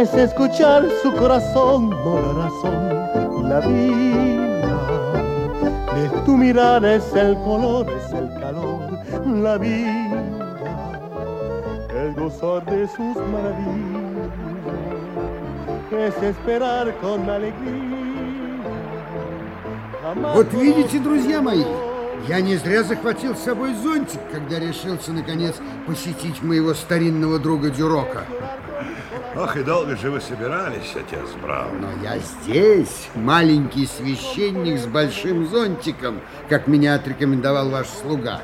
es escuchar su corazón, no la razón, la vida. De tu mirada es el color, es el calor, la vida, el gozor de sus maravillas, es esperar con alegría. Вот видите, друзья мои, я не зря захватил с собой зонтик, когда решился, наконец, посетить моего старинного друга Дюрока. Ох, и долго же вы собирались, отец Браун. Но я здесь, маленький священник с большим зонтиком, как меня отрекомендовал ваш слуга.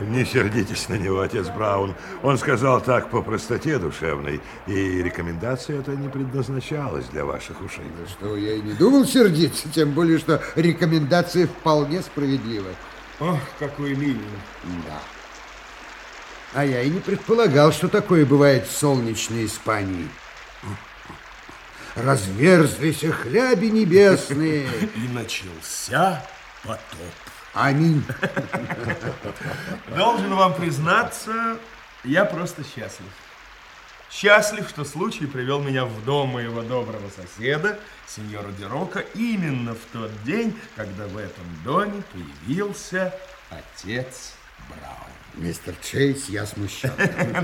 Не сердитесь на него, отец Браун. Он сказал так по простоте душевной, и рекомендация эта не предназначалась для ваших ушей. Да что, я и не думал сердиться, тем более, что рекомендация вполне справедлива. Ох, какой ливень. Да. А я и не предполагал, что такое бывает в солнечной Испании. Разверзлись хляби небесные. И начался потоп. Аминь. Должен вам признаться, я просто счастлив. Счастлив, что случай привел меня в дом моего доброго соседа, сеньора Дерока, именно в тот день, когда в этом доме появился отец Браун. Мистер Чейз, я смущен.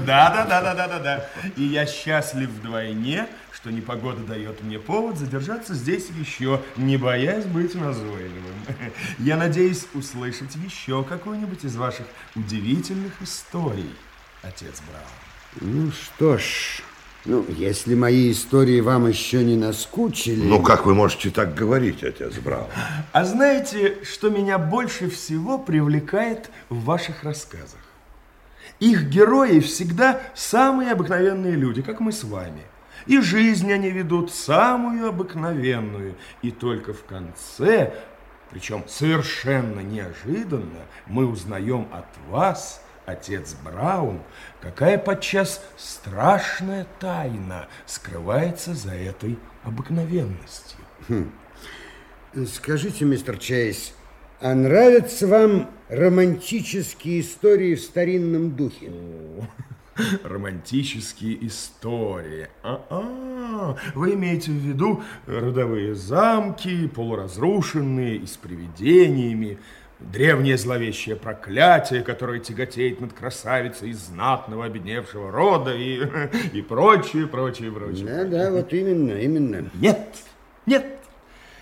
Да, да, да, да, да, да, да. И я счастлив вдвойне, что непогода дает мне повод задержаться здесь еще, не боясь быть назойливым. Я надеюсь услышать еще какую-нибудь из ваших удивительных историй, отец Браун. Ну что ж, ну, если мои истории вам еще не наскучили... Ну, как вы можете так говорить, отец Браун? А знаете, что меня больше всего привлекает в ваших рассказах? Их герои всегда самые обыкновенные люди, как мы с вами. И жизнь они ведут самую обыкновенную. И только в конце, причем совершенно неожиданно, мы узнаем от вас – отец Браун, какая подчас страшная тайна скрывается за этой обыкновенностью. Хм. Скажите, мистер Чейз, а нравятся вам романтические истории в старинном духе? Романтические истории. А-а, вы имеете в виду родовые замки, полуразрушенные и с привидениями, древнее зловещее проклятие, которое тяготеет над красавицей из знатного обедневшего рода и, и прочее, прочее, прочее. Да, да, вот именно, именно. Нет, нет.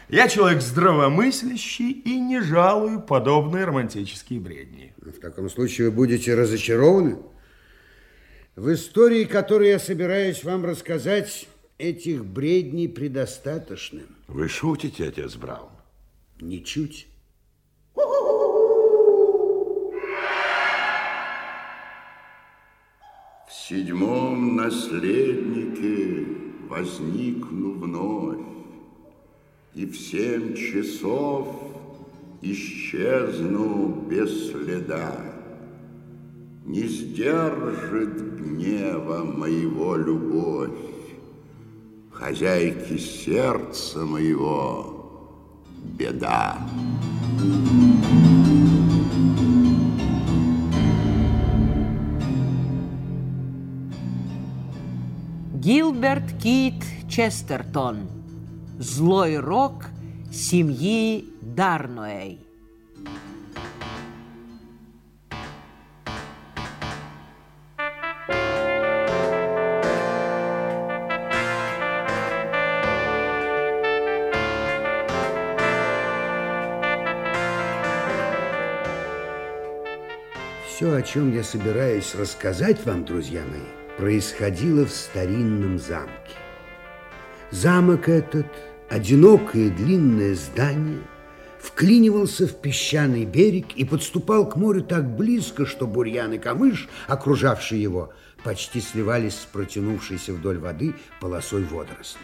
Я человек здравомыслящий и не жалую подобные романтические бредни. В таком случае вы будете разочарованы? В истории, которую я собираюсь вам рассказать, этих бредней предостаточно. Вы шутите, отец Браун? Ничуть. Седьмом наследнике возникну вновь, И в семь часов исчезну без следа. Не сдержит гнева моего любовь, Хозяйки сердца моего беда. Thank you. Гилберт Кит Честертон. Злой рок семьи Дарноэй. Все, о чем я собираюсь рассказать вам, друзья мои, происходило в старинном замке. Замок этот, одинокое длинное здание, вклинивался в песчаный берег и подступал к морю так близко, что бурьян и камыш, окружавшие его, почти сливались с протянувшейся вдоль воды полосой водорослей.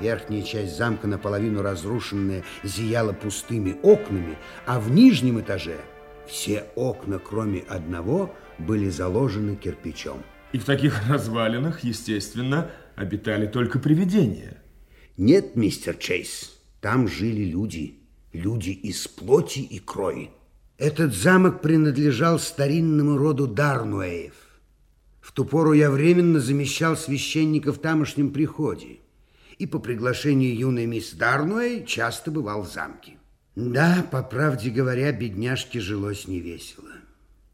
Верхняя часть замка, наполовину разрушенная, зияла пустыми окнами, а в нижнем этаже все окна, кроме одного, были заложены кирпичом. И в таких развалинах, естественно, обитали только привидения. Нет, мистер Чейз, там жили люди. Люди из плоти и крови. Этот замок принадлежал старинному роду Дарнуэев. В ту пору я временно замещал священника в тамошнем приходе и по приглашению юной мисс Дарнуэй часто бывал в замке. Да, по правде говоря, бедняжке жилось невесело.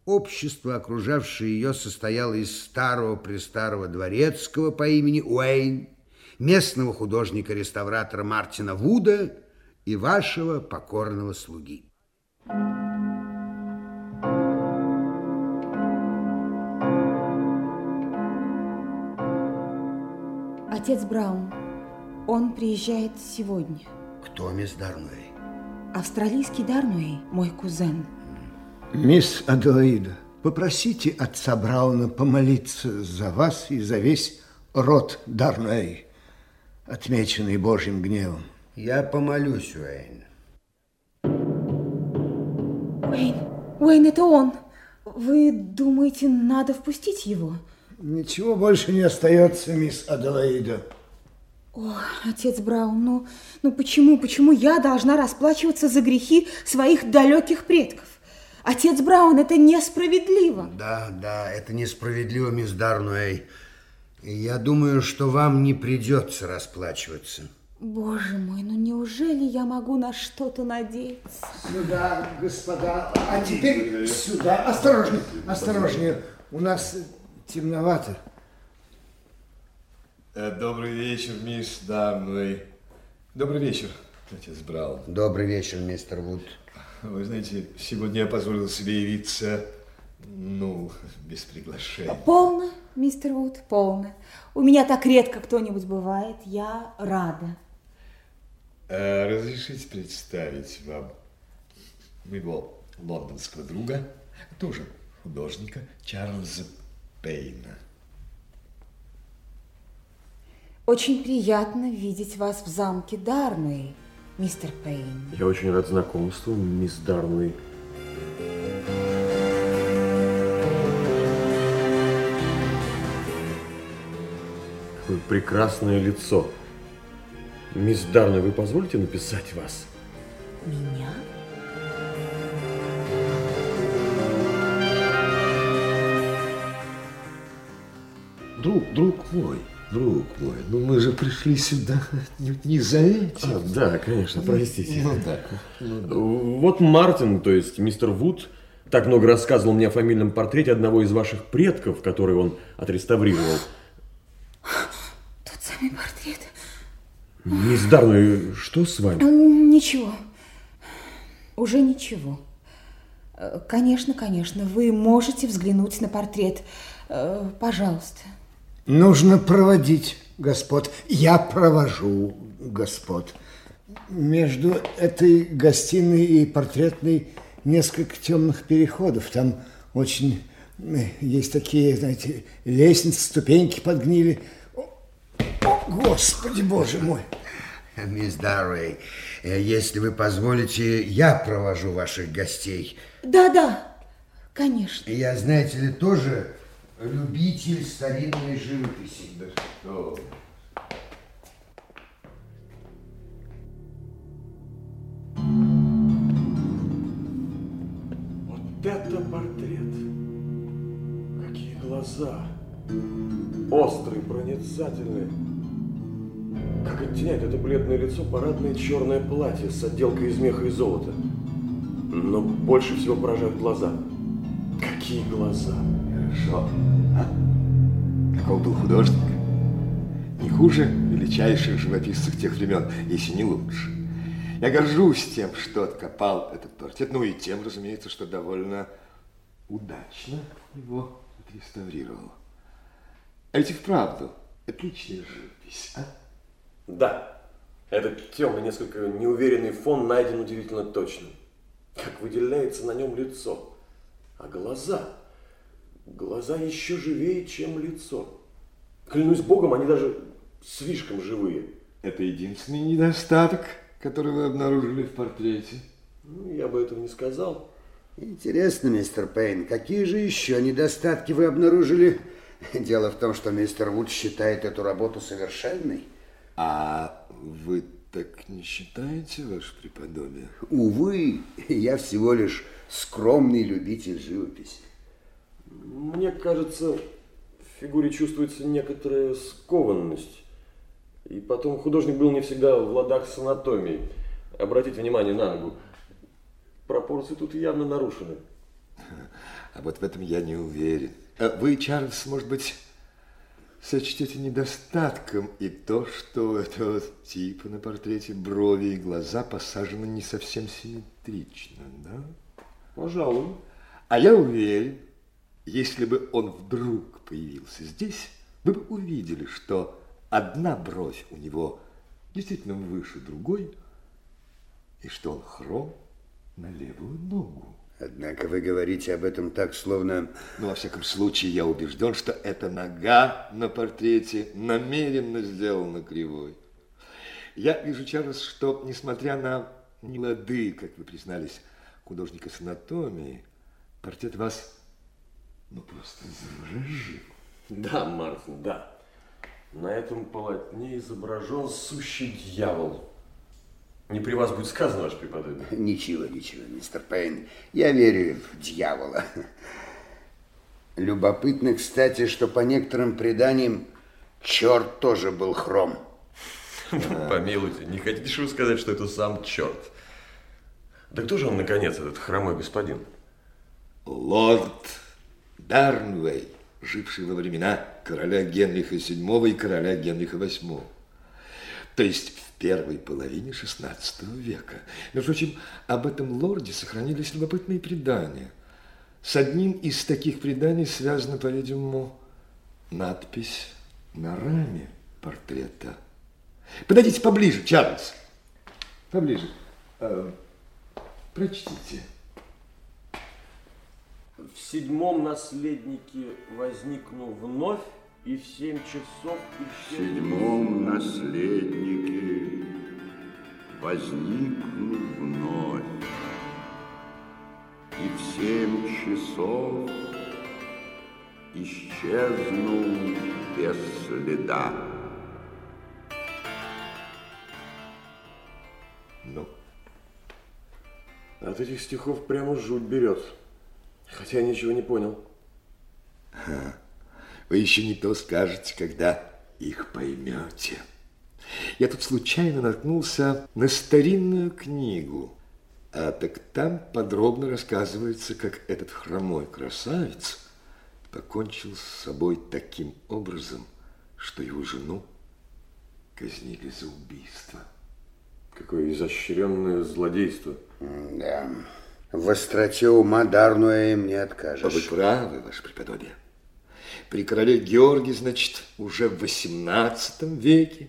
Общество, окружавшее ее, состояло из старого-престарого дворецкого по имени Уэйн, местного художника-реставратора Мартина Вуда и вашего покорного слуги. Отец Браун, он приезжает сегодня. Кто, мисс Дарнуэй? Австралийский Дарнуэй, мой кузен. Мисс Аделаида, попросите отца Брауна помолиться за вас и за весь род Дарнуэй, отмеченный Божьим гневом. Я помолюсь, Уэйн. Уэйн, Уэйн, это он. Вы думаете, надо впустить его? Ничего больше не остается, мисс Аделаида. О, отец Браун, ну, ну почему, почему я должна расплачиваться за грехи своих далеких предков? Отец Браун, это несправедливо. Да, да, это несправедливо, мисс Дарнуэй. Я думаю, что вам не придется расплачиваться. Боже мой, ну неужели я могу на что-то надеяться? Сюда, господа. А теперь сюда. Осторожнее, осторожнее. У нас темновато. Э, Добрый вечер, мисс Дарнуэй. Добрый вечер, отец Браун. Добрый вечер, мистер Вуд. Вы знаете, сегодня я позволил себе явиться, ну, без приглашения. Полно, мистер Вуд, полно. У меня так редко кто-нибудь бывает. Я рада. Э, Разрешите представить вам моего лондонского друга, тоже художника Чарльза Пейна. Очень приятно видеть вас в замке Дарнуэй, мистер Пейн. Я очень рад знакомству, мисс Дарнуэй. Какое прекрасное лицо. Мисс Дарнуэй, вы позволите написать вас? Меня? Друг, друг мой, друг мой, ну мы же пришли сюда не, не за этим. А, да, конечно, простите. Ну да. ну да. Вот Мартин, то есть мистер Вуд, так много рассказывал мне о фамильном портрете одного из ваших предков, который он отреставрировал. Тот самый портрет. Мисс что с вами? М, Ничего. Уже ничего. Э, Конечно, конечно, вы можете взглянуть на портрет. Э, Пожалуйста. Нужно проводить господ. Я провожу господ. Между этой гостиной и портретной несколько темных переходов. Там очень э, есть такие, знаете, лестницы, ступеньки подгнили. О, о, Господи, боже мой! Мисс Дарнуэй, э, если вы позволите, я провожу ваших гостей. Да-да, конечно. Я, знаете ли, тоже любитель старинной живописи. Вот это портрет! Какие глаза! Острые, проницательные. Как оттеняет это бледное лицо парадное черное платье с отделкой из меха и золота. Но больше всего поражают глаза. Какие глаза! Хорошо. А? Каков был художник? Не хуже величайших живописцев тех времен, если не лучше. Я горжусь тем, что откопал этот портрет, ну и тем, разумеется, что довольно удачно его отреставрировал. А ведь и вправду отличная живопись, а? Да, этот темный, несколько неуверенный фон найден удивительно точно. Как выделяется на нем лицо. А глаза... Глаза еще живее, чем лицо. Клянусь богом, они даже слишком живые. Это единственный недостаток, который вы обнаружили в портрете. Ну, я бы этого не сказал. Интересно, мистер Пейн, какие же еще недостатки вы обнаружили? Дело в том, что мистер Вуд считает эту работу совершенной. А вы так не считаете, ваше преподобие? Увы, я всего лишь скромный любитель живописи. Мне кажется, фигуре чувствуется некоторая скованность. И потом художник был не всегда в ладах с анатомией. Обратите внимание на ногу. Пропорции тут явно нарушены. А вот в этом я не уверен. А Вы, Чарльз, может быть, сочтете недостатком и то, что этого типа на портрете брови и глаза посажены не совсем симметрично, да? Пожалуй. А я уверен, если бы он вдруг появился здесь, вы бы увидели, что одна бровь у него действительно выше другой, и что он хром на левую ногу. Однако вы говорите об этом так, словно... Ну, во всяком случае, я убежден, что эта нога на портрете намеренно сделана кривой. Я вижу, Чарльз, что, несмотря на нелады, как вы признались, художника с анатомией, портрет вас, ну, просто заворожил. Да, Мартин, да. На этом полотне изображен сущий дьявол. Не при вас будет сказано, ваше преподобие. Ничего, ничего, мистер Пейн. Я верю в дьявола. Любопытно, кстати, что по некоторым преданиям черт тоже был хром. Помилуйте, не хотите же вы сказать, что это сам черт? Да кто же он, наконец, этот хромой господин? Лорд Дарнвей, живший во времена короля Генриха VII и короля Генриха VIII. То есть в первой половине XVI века. Между прочим, об этом лорде сохранились любопытные предания. С одним из таких преданий связана, по-видимому, надпись на раме портрета. Подойдите поближе, Чарльз. Поближе. А, прочтите. В седьмом наследнике возникну вновь, и в семь часов В исчезну. седьмом наследнике возникну вновь, и в семь часов исчезну без следа. Ну, От этих стихов прямо жуть берет. Хотя я ничего не понял. Вы еще не то скажете, когда их поймете. Я тут случайно наткнулся на старинную книгу. А так там подробно рассказывается, как этот хромой красавец покончил с собой таким образом, что его жену казнили за убийство. Какое изощренное злодейство. Да, в остроте ума Дарнуэ им не откажешь. Вы правы, ваше преподобие. При короле Георгии, значит, уже в XVIII веке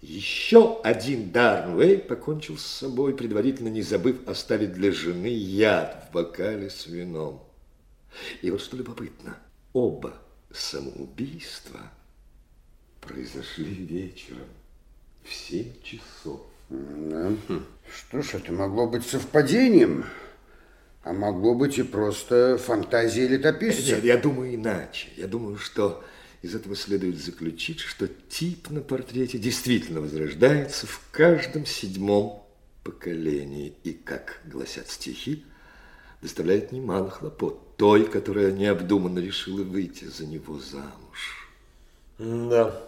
еще один Дарнвей покончил с собой, предварительно не забыв оставить для жены яд в бокале с вином. И вот что любопытно, оба самоубийства произошли вечером в семь часов. Да. Что ж, это могло быть совпадением, а могло быть и просто фантазией летописца. Нет, я думаю иначе. Я думаю, что из этого следует заключить, что тип на портрете действительно возрождается в каждом седьмом поколении. И, как гласят стихи, доставляет немало хлопот той, которая необдуманно решила выйти за него замуж. Да.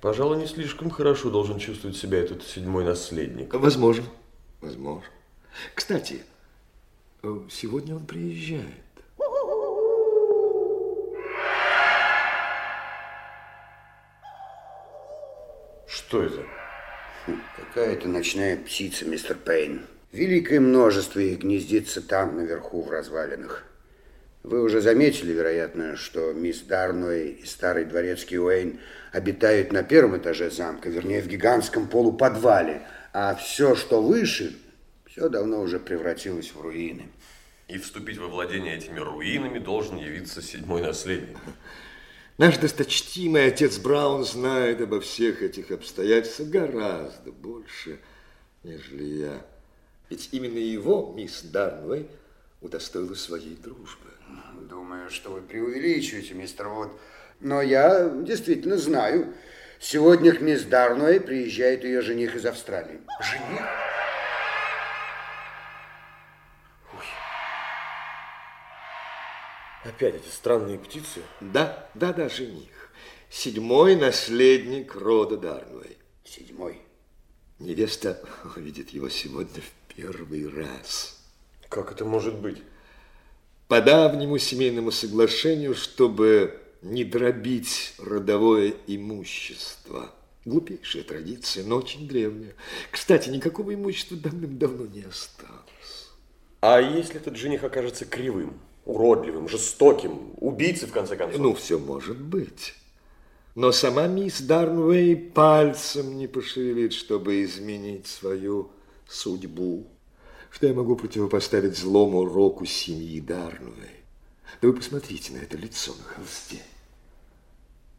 Пожалуй, не слишком хорошо должен чувствовать себя этот седьмой наследник. Возможно, возможно. Кстати, сегодня он приезжает. Что это? Какая-то ночная птица, мистер Пейн. Великое множество их гнездится там, наверху, в развалинах. Вы уже заметили, вероятно, что мисс Дарной и старый дворецкий Уэйн обитают на первом этаже замка, вернее, в гигантском полуподвале, а все, что выше, все давно уже превратилось в руины. И вступить во владение этими руинами должен явиться седьмой наследник. Наш досточтимый отец Браун знает обо всех этих обстоятельствах гораздо больше, нежели я. Ведь именно его мисс Дарнвей удостоила своей дружбы. Думаю, что вы преувеличиваете, мистер Вуд. Но я действительно знаю. Сегодня к мисс Дарной приезжает ее жених из Австралии. Жених? Опять эти странные птицы? Да, да, да, жених. Седьмой наследник рода Дарнуэй. Седьмой. Невеста увидит его сегодня в первый раз. Как это может быть? По давнему семейному соглашению, чтобы не дробить родовое имущество. Глупейшая традиция, но очень древняя. Кстати, никакого имущества давным-давно не осталось. А если этот жених окажется кривым, уродливым, жестоким, убийцей, в конце концов? Ну, все может быть. Но сама мисс Дарнвей пальцем не пошевелит, чтобы изменить свою судьбу. Что я могу противопоставить злому року семьи Дарнвей? Да вы посмотрите на это лицо на холсте.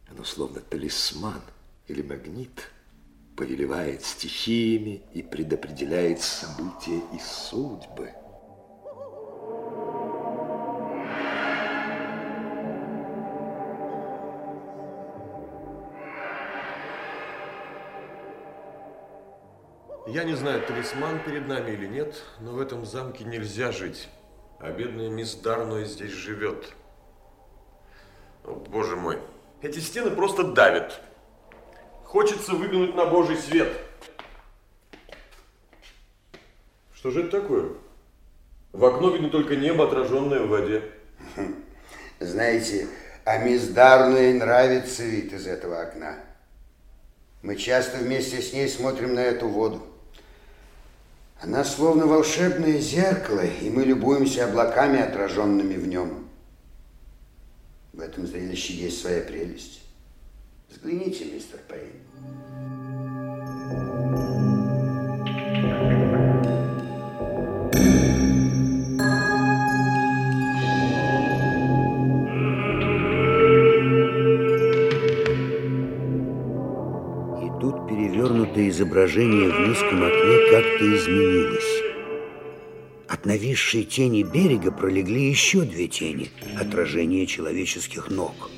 Оно словно талисман или магнит, повелевает стихиями и предопределяет события и судьбы. Я не знаю, талисман перед нами или нет, но в этом замке нельзя жить. А бедная мисс Дарной здесь живет. О, боже мой, эти стены просто давят. Хочется выглянуть на божий свет. Что же это такое? В окно видно только небо, отраженное в воде. Знаете, а мисс Дарной нравится вид из этого окна. Мы часто вместе с ней смотрим на эту воду. Она словно волшебное зеркало, и мы любуемся облаками, отраженными в нем. В этом зрелище есть своя прелесть. Взгляните, мистер Пейн. Изображение в низком окне как-то изменилось. От нависшей тени берега пролегли еще две тени, отражение человеческих ног.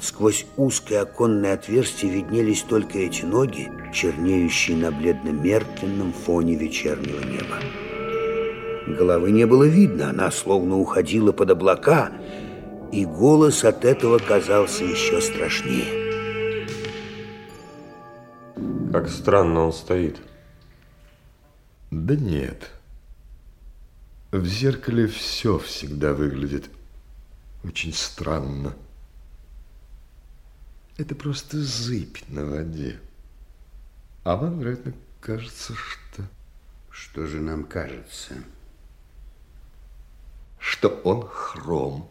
Сквозь узкое оконное отверстие виднелись только эти ноги, чернеющие на бледно-мертвенном фоне вечернего неба. Головы не было видно, она словно уходила под облака, и голос от этого казался еще страшнее. Как странно он стоит. Да нет. В зеркале все всегда выглядит очень странно. Это просто зыбь на воде. А вам, вероятно, кажется, что... Что же нам кажется? Что он хром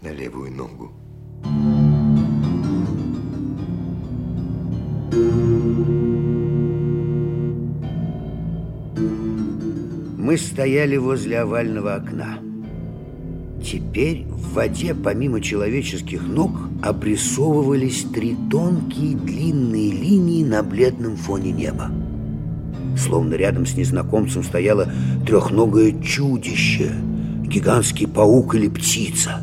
на левую ногу. Мы стояли возле овального окна. Теперь в воде, помимо человеческих ног, обрисовывались три тонкие длинные линии на бледном фоне неба. Словно рядом с незнакомцем стояло трехногое чудище, гигантский паук или птица.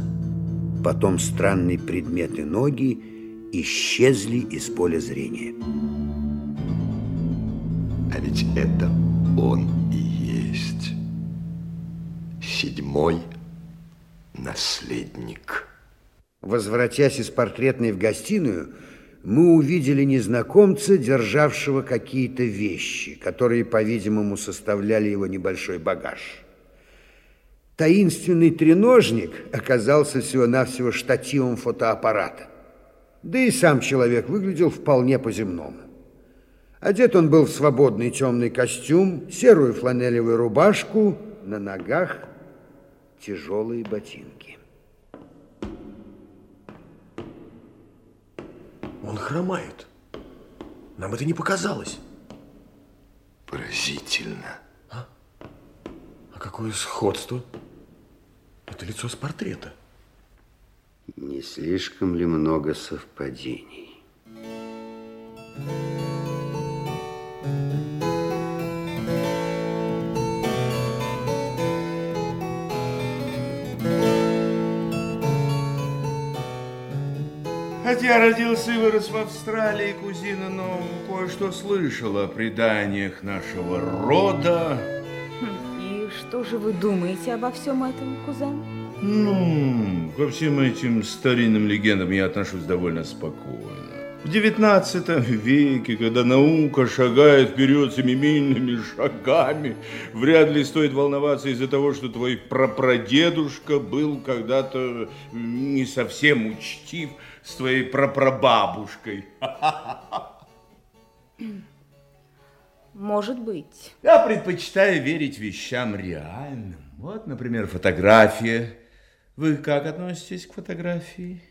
Потом странные предметы ноги исчезли из поля зрения. А ведь это он и седьмой наследник. Возвратясь из портретной в гостиную, мы увидели незнакомца, державшего какие-то вещи, которые, по-видимому, составляли его небольшой багаж. Таинственный треножник оказался всего-навсего штативом фотоаппарата. Да и сам человек выглядел вполне по-земному. Одет он был в свободный темный костюм, серую фланелевую рубашку, на ногах тяжелые ботинки. Он хромает. Нам это не показалось. Поразительно. А? А какое сходство? Это лицо с портрета. Не слишком ли много совпадений? Хотя родился и вырос в Австралии, кузина, но кое-что слышала о преданиях нашего рода. И что же вы думаете обо всем этом, кузен? Ну, ко всем этим старинным легендам я отношусь довольно спокойно. В XIX веке, когда наука шагает вперед семимильными шагами, вряд ли стоит волноваться из-за того, что твой прапрадедушка был когда-то не совсем учтив с твоей прапрабабушкой. Может быть. Я предпочитаю верить вещам реальным. Вот, например, фотография. Вы как относитесь к фотографии?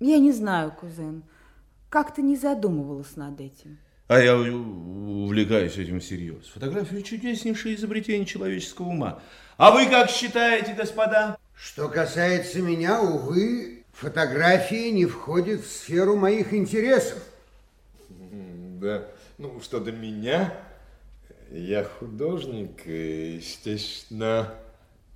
Я не знаю, кузен. Как-то не задумывалась над этим. А я увлекаюсь этим всерьез. Фотография – чудеснейшее изобретение человеческого ума. А вы как считаете, господа? Что касается меня, увы, фотографии не входят в сферу моих интересов. Да, ну что до меня, я художник и, естественно,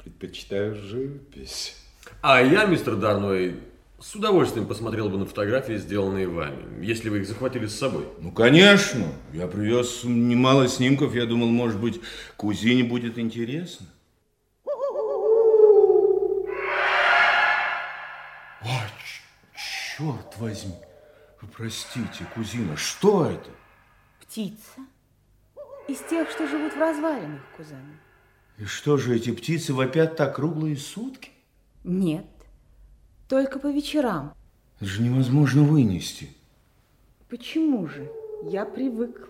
предпочитаю живопись. А я, мистер Дарной, с удовольствием посмотрел бы на фотографии, сделанные вами, если вы их захватили с собой. Ну, конечно. Я привез немало снимков. Я думал, может быть, кузине будет интересно. О, черт возьми. Вы простите, кузина, что это? Птица. Из тех, что живут в развалинах, кузен. И что же, эти птицы вопят так круглые сутки? Нет, только по вечерам. Это же невозможно вынести. Почему же? Я привыкла.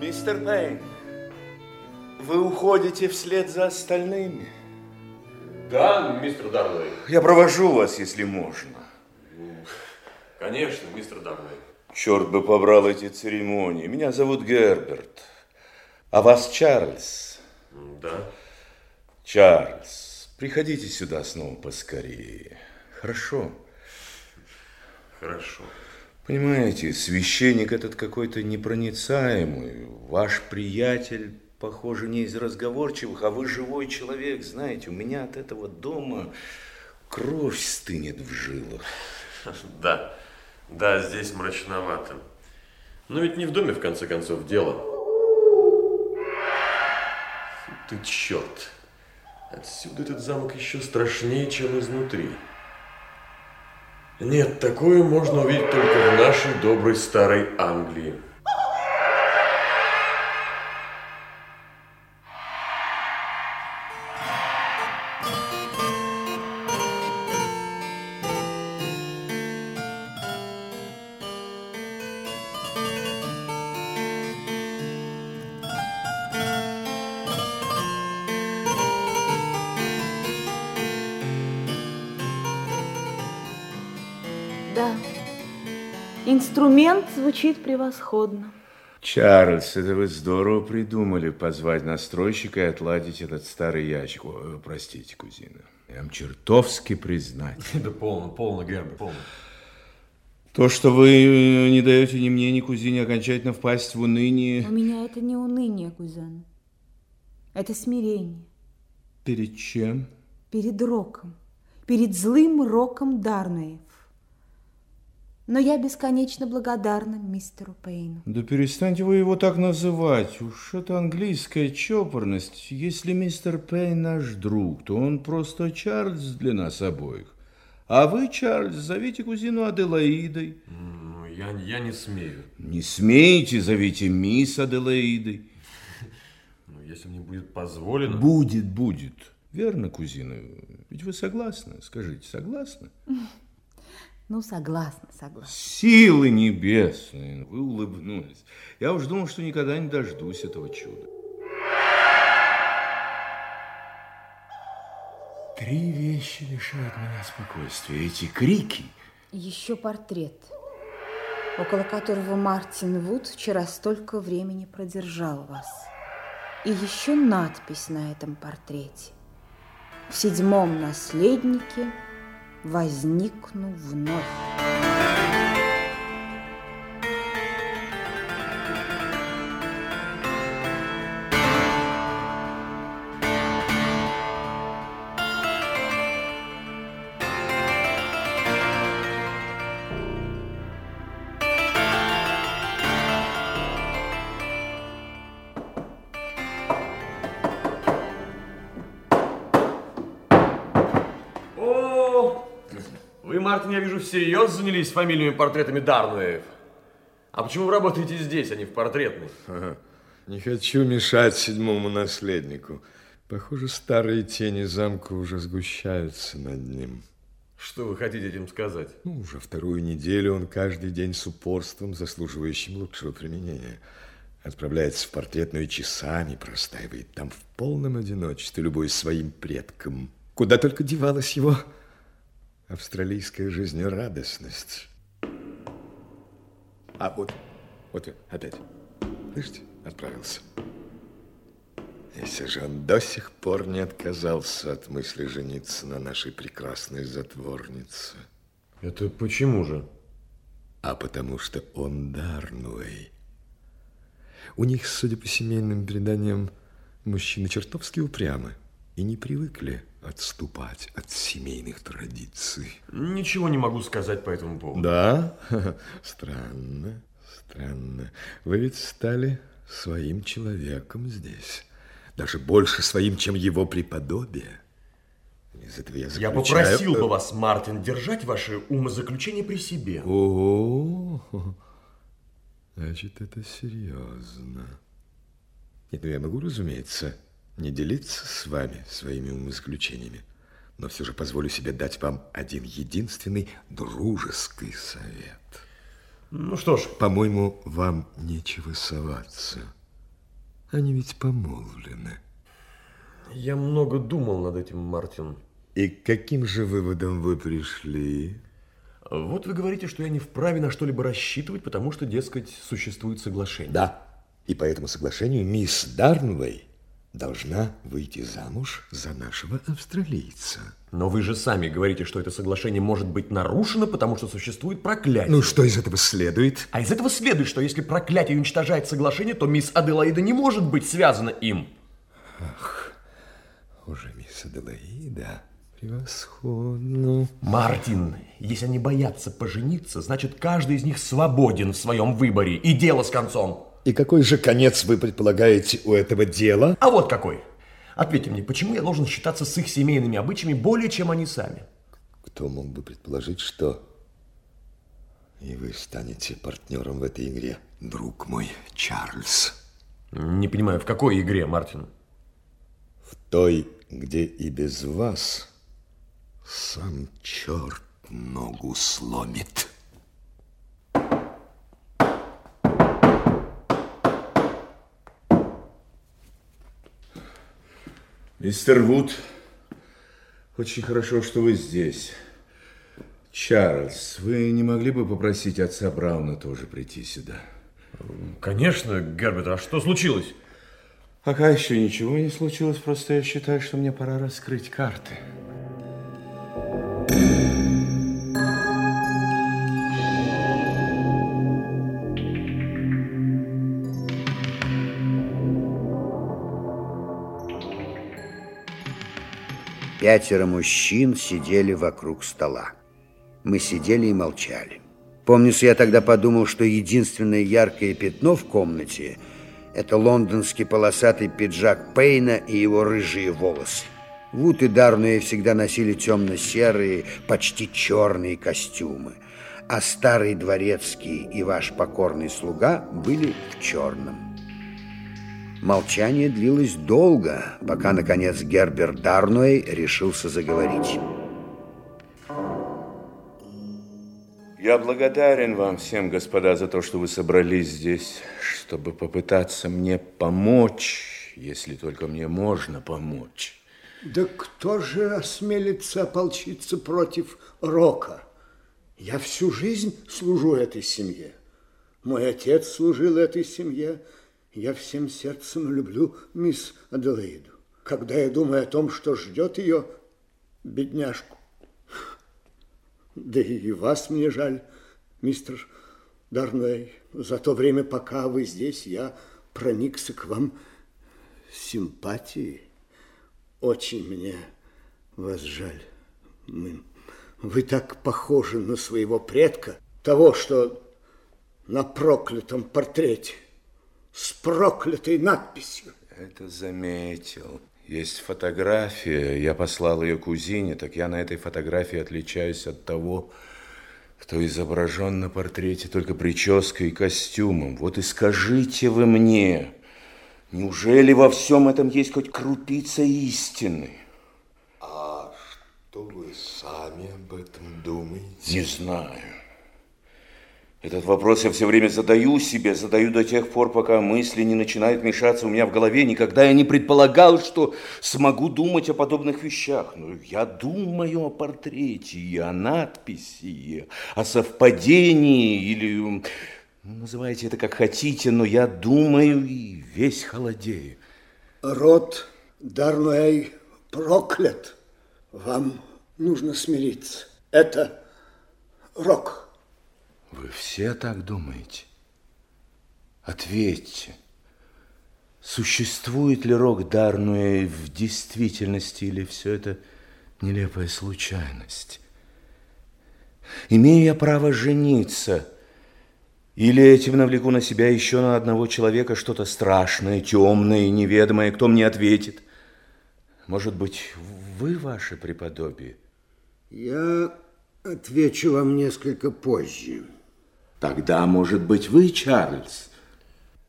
Мистер Пейн, вы уходите вслед за остальными? Да, мистер Дарной. Я провожу вас, если можно. Конечно, мистер Дарной. Черт бы побрал эти церемонии. Меня зовут Герберт. А вас Чарльз? Да. Чарльз, приходите сюда снова поскорее. Хорошо? Хорошо. Понимаете, священник этот какой-то непроницаемый. Ваш приятель, похоже, не из разговорчивых, а вы живой человек. Знаете, у меня от этого дома кровь стынет в жилах. Да, да, здесь мрачновато. Но ведь не в доме, в конце концов, дело. Ты черт. Отсюда этот замок еще страшнее, чем изнутри. Нет, такое можно увидеть только в нашей доброй старой Англии. Да, инструмент звучит превосходно. Чарльз, это вы здорово придумали позвать настройщика и отладить этот старый ящик. О, простите, кузина. Я вам чертовски признательен. Да полно, полно, Герберт, полно. То, что вы не даете ни мне, ни кузине окончательно впасть в уныние. У меня это не уныние, кузен. Это смирение. Перед чем? Перед роком. Перед злым роком Дарнуев. Но я бесконечно благодарна мистеру Пейну. Да перестаньте вы его так называть. Уж это английская чопорность. Если мистер Пейн наш друг, то он просто Чарльз для нас обоих. А вы, Чарльз, зовите кузину Аделаидой. Ну, я, я не смею. Не смейте, зовите мисс Аделаидой. Ну, если мне будет позволено... Будет, будет. Верно, кузина? Ведь вы согласны? Скажите, согласны? Ну, согласна, согласна. Силы небесные, вы улыбнулись. Я уж думал, что никогда не дождусь этого чуда. Три вещи лишают меня спокойствия. Эти крики. Еще портрет, около которого Мартин Вуд вчера столько времени продержал вас. И еще надпись на этом портрете. В седьмом наследнике возникну вновь. Вы, Мартин, я вижу, всерьез занялись фамильными портретами Дарнуэев. А почему вы работаете здесь, а не в портретной? Ага. Не хочу мешать седьмому наследнику. Похоже, старые тени замка уже сгущаются над ним. Что вы хотите этим сказать? Ну, уже вторую неделю он каждый день с упорством, заслуживающим лучшего применения, отправляется в портретную часами, простаивает там в полном одиночестве, любуясь своим предком. Куда только девалась его австралийская жизнерадостность. А вот, вот опять. Слышите, отправился. Если же он до сих пор не отказался от мысли жениться на нашей прекрасной затворнице. Это почему же? А потому что он Дарнуэй. У них, судя по семейным преданиям, мужчины чертовски упрямы и не привыкли отступать от семейных традиций. Ничего не могу сказать по этому поводу. Да? Странно, странно. Вы ведь стали своим человеком здесь. Даже больше своим, чем его преподобие. Из этого я Я попросил бы вас, Мартин, держать ваши умозаключения при себе. О, значит, это серьезно. Нет, ну я могу, разумеется, не делиться с вами своими умозаключениями, но все же позволю себе дать вам один единственный дружеский совет. Ну что ж. По-моему, вам нечего соваться. Они ведь помолвлены. Я много думал над этим, Мартин. И к каким же выводом вы пришли? Вот вы говорите, что я не вправе на что-либо рассчитывать, потому что, дескать, существует соглашение. Да. И по этому соглашению мисс Дарнвей должна выйти замуж за нашего австралийца. Но вы же сами говорите, что это соглашение может быть нарушено, потому что существует проклятие. Ну, что из этого следует? А из этого следует, что если проклятие уничтожает соглашение, то мисс Аделаида не может быть связана им. Ах, уже мисс Аделаида... Превосходно. Мартин, если они боятся пожениться, значит, каждый из них свободен в своем выборе. И дело с концом. И какой же конец вы предполагаете у этого дела? А вот какой. Ответьте мне, почему я должен считаться с их семейными обычаями более, чем они сами? Кто мог бы предположить, что и вы станете партнером в этой игре, друг мой Чарльз? Не понимаю, в какой игре, Мартин? В той, где и без вас сам черт ногу сломит. Мистер Вуд, очень хорошо, что вы здесь. Чарльз, вы не могли бы попросить отца Брауна тоже прийти сюда? Конечно, Герберт, а что случилось? Пока еще ничего не случилось, просто я считаю, что мне пора раскрыть карты. Пятеро мужчин сидели вокруг стола. Мы сидели и молчали. Помнится, я тогда подумал, что единственное яркое пятно в комнате – это лондонский полосатый пиджак Пейна и его рыжие волосы. Вуд и Дарнуэ всегда носили темно-серые, почти черные костюмы, а старый дворецкий и ваш покорный слуга были в черном. Молчание длилось долго, пока, наконец, Гербер Дарнуэй решился заговорить. Я благодарен вам всем, господа, за то, что вы собрались здесь, чтобы попытаться мне помочь, если только мне можно помочь. Да кто же осмелится ополчиться против Рока? Я всю жизнь служу этой семье. Мой отец служил этой семье. Я всем сердцем люблю мисс Аделаиду. Когда я думаю о том, что ждет ее, бедняжку, да и вас мне жаль, мистер Дарнвей. За то время, пока вы здесь, я проникся к вам симпатией. Очень мне вас жаль. Вы так похожи на своего предка, того, что на проклятом портрете, с проклятой надписью. Это заметил. Есть фотография, я послал ее кузине, так я на этой фотографии отличаюсь от того, кто изображен на портрете только прической и костюмом. Вот и скажите вы мне, неужели во всем этом есть хоть крупица истины? А что вы сами об этом думаете? Не знаю. Этот вопрос я все время задаю себе, задаю до тех пор, пока мысли не начинают мешаться у меня в голове. Никогда я не предполагал, что смогу думать о подобных вещах. Но я думаю о портрете, и о надписи, о совпадении, или ну, называйте это как хотите, но я думаю и весь холодею. Род Дарнуэй проклят. Вам нужно смириться. Это рок. Вы все так думаете? Ответьте, существует ли рок Дарнуэй в действительности или все это нелепая случайность? Имею я право жениться или этим навлеку на себя еще на одного человека что-то страшное, темное и неведомое, кто мне ответит? Может быть, вы, ваше преподобие? Я отвечу вам несколько позже. Тогда, может быть, вы, Чарльз?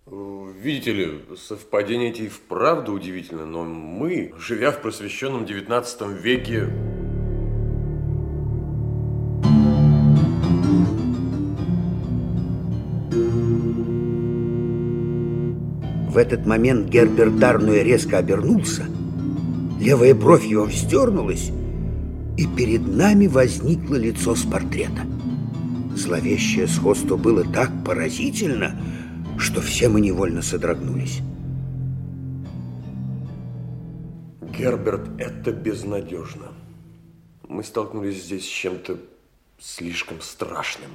Видите ли, совпадение эти и вправду удивительно, но мы, живя в просвещенном XIX веке, В этот момент Герберт Дарнуэ резко обернулся, левая бровь его вздернулась, и перед нами возникло лицо с портрета. Зловещее сходство было так поразительно, что все мы невольно содрогнулись. Герберт, это безнадежно. Мы столкнулись здесь с чем-то слишком страшным.